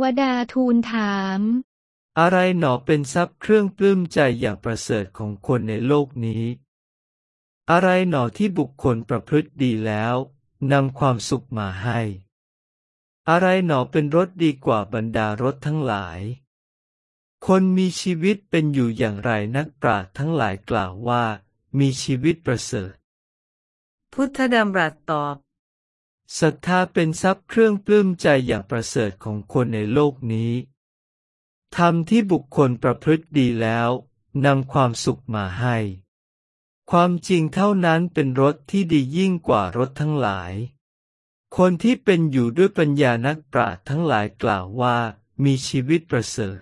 วดาทูลถาม อะไรหนอเป็นทรัพย์เครื่องปลื้มใจอย่างประเสริฐของคนในโลกนี้ อะไรหนอที่บุคคลประพฤติดีแล้วนำความสุขมาให้ อะไรหนอเป็นรถดีกว่าบรรดารถทั้งหลาย คนมีชีวิตเป็นอยู่อย่างไรนักปราชญ์ทั้งหลายกล่าวว่า มีชีวิตประเสริฐ พุทธดำรัสตอบ ศรัทธาเป็นทรัพย์เครื่องปลื้มใจอย่างประเสริฐของคนในโลกนี้ทำที่บุคคลประพฤติดีแล้วนำความสุขมาให้ ความจริงเท่านั้นเป็นรถที่ดียิ่งกว่ารถทั้งหลาย คนที่เป็นอยู่ด้วยปัญญานักปราชญ์ทั้งหลายกล่าวว่ามีชีวิตประเสริฐ